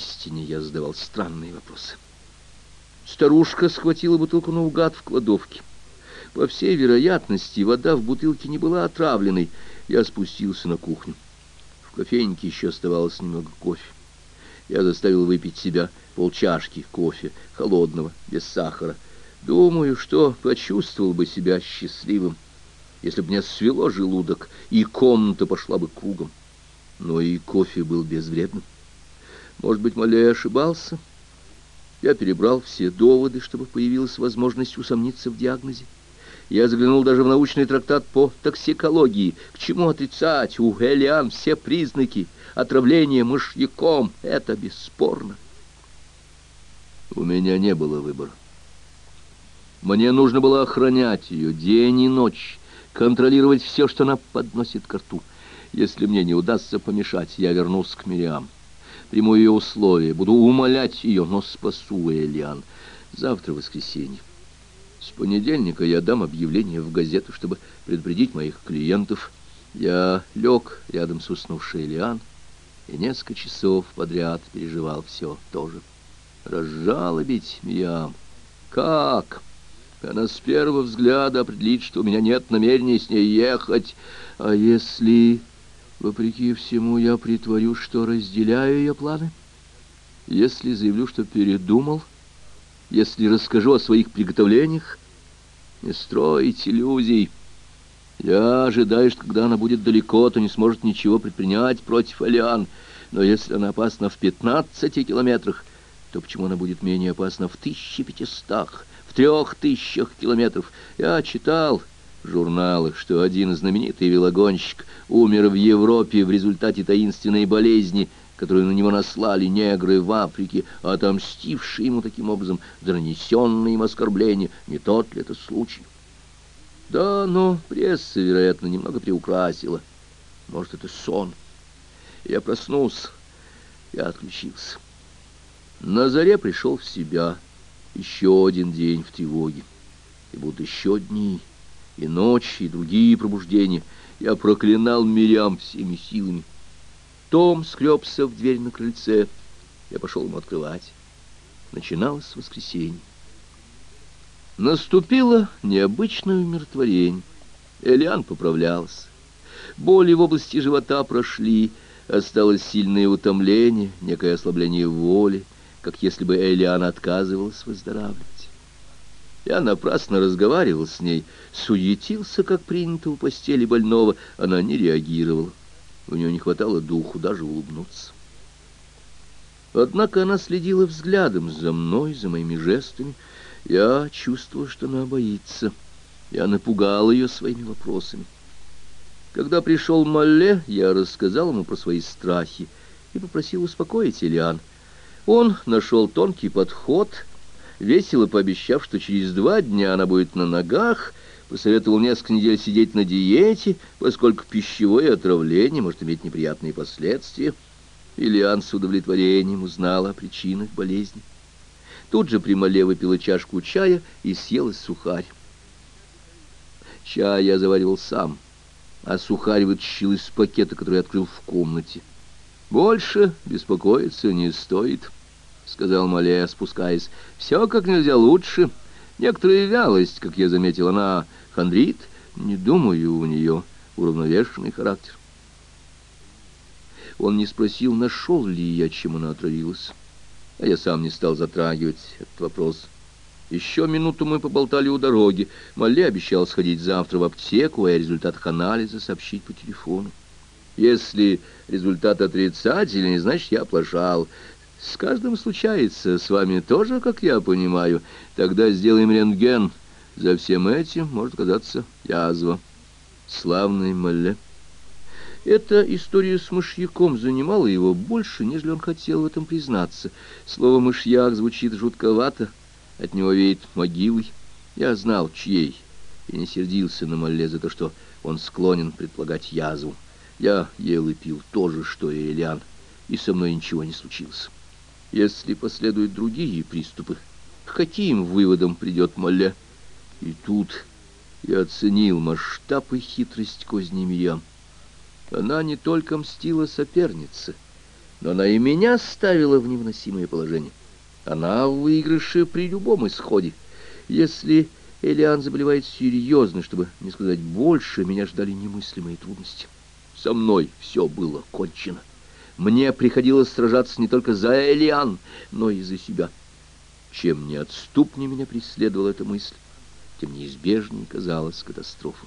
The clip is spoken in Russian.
Поистине я задавал странные вопросы. Старушка схватила бутылку наугад в кладовке. По всей вероятности, вода в бутылке не была отравленной. Я спустился на кухню. В кофейнике еще оставалось немного кофе. Я заставил выпить себя полчашки кофе, холодного, без сахара. Думаю, что почувствовал бы себя счастливым, если бы мне свело желудок, и комната пошла бы кругом. Но и кофе был безвредным. Может быть, Малей ошибался? Я перебрал все доводы, чтобы появилась возможность усомниться в диагнозе. Я заглянул даже в научный трактат по токсикологии. К чему отрицать? У Элиан все признаки отравления мышьяком. Это бесспорно. У меня не было выбора. Мне нужно было охранять ее день и ночь, контролировать все, что она подносит к рту. Если мне не удастся помешать, я вернусь к Мириам. Приму ее условия, буду умолять ее, но спасу Элиан. Завтра воскресенье. С понедельника я дам объявление в газету, чтобы предупредить моих клиентов. Я лег рядом с уснувшей Лиан и несколько часов подряд переживал все тоже. Разжалобить Миям? Как? Она с первого взгляда определит, что у меня нет намерения с ней ехать. А если, вопреки всему, я притворю, что разделяю ее планы? Если заявлю, что передумал если расскажу о своих приготовлениях? Не строить иллюзий. Я ожидаю, что когда она будет далеко, то не сможет ничего предпринять против Алиан. Но если она опасна в 15 километрах, то почему она будет менее опасна в 1500, в трех тысячах километров? Я читал журналах, что один знаменитый велогонщик умер в Европе в результате таинственной болезни – которую на него наслали негры в Африке, отомстившие ему таким образом за нанесенные им оскорбления. Не тот ли это случай? Да, но пресса, вероятно, немного приукрасила. Может, это сон. Я проснулся, я отключился. На заре пришел в себя. Еще один день в тревоге. И будут еще дни, и ночи, и другие пробуждения. Я проклинал Мирям всеми силами. Том скребся в дверь на крыльце. Я пошел ему открывать. Начиналось воскресенье. Наступило необычное умиротворение. Элиан поправлялся. Боли в области живота прошли, осталось сильное утомление, некое ослабление воли, как если бы Элиан отказывалась выздоравливать. Я напрасно разговаривал с ней, суетился, как принято у постели больного, она не реагировала. У нее не хватало духу даже улыбнуться. Однако она следила взглядом за мной, за моими жестами. Я чувствовал, что она боится. Я напугал ее своими вопросами. Когда пришел Малле, я рассказал ему про свои страхи и попросил успокоить Элиан. Он нашел тонкий подход, весело пообещав, что через два дня она будет на ногах, посоветовал несколько недель сидеть на диете, поскольку пищевое отравление может иметь неприятные последствия. Ильян с удовлетворением узнал о причинах болезни. Тут же Примале выпила чашку чая и съела сухарь. Чай я заваривал сам, а сухарь вытащил из пакета, который открыл в комнате. «Больше беспокоиться не стоит», — сказал Мале, спускаясь. «Все как нельзя лучше. Некоторая вялость, как я заметил, она Хандрит? Не думаю, у нее уравновешенный характер. Он не спросил, нашел ли я, чем она отравилась. А я сам не стал затрагивать этот вопрос. Еще минуту мы поболтали у дороги. Малли обещал сходить завтра в аптеку, и о результатах анализа сообщить по телефону. Если результат отрицательный, значит, я оплошал. С каждым случается, с вами тоже, как я понимаю. Тогда сделаем рентген. За всем этим может казаться язва. Славный Малле. Эта история с мышьяком занимала его больше, нежели он хотел в этом признаться. Слово «мышьяк» звучит жутковато, от него веет могилой. Я знал, чьей, и не сердился на Малле за то, что он склонен предполагать язву. Я ел и пил то же, что и Элиан, и со мной ничего не случилось. Если последуют другие приступы, к каким выводам придет Малле? И тут я оценил масштаб и хитрость козни Мирьям. Она не только мстила сопернице, Но она и меня ставила в невыносимое положение. Она в выигрыше при любом исходе. Если Элиан заболевает серьезно, чтобы не сказать больше, меня ждали немыслимые трудности. Со мной все было кончено. Мне приходилось сражаться не только за Элиан, но и за себя. Чем неотступнее меня преследовала эта мысль, тем неизбежнее казалась катастрофа.